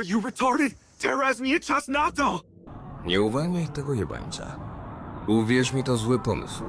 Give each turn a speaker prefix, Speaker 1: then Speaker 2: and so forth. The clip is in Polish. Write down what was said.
Speaker 1: Are you retarded? Terrorize me, czas na to!
Speaker 2: Nie uwalniaj tego jebańca. Uwierz mi, to zły pomysł.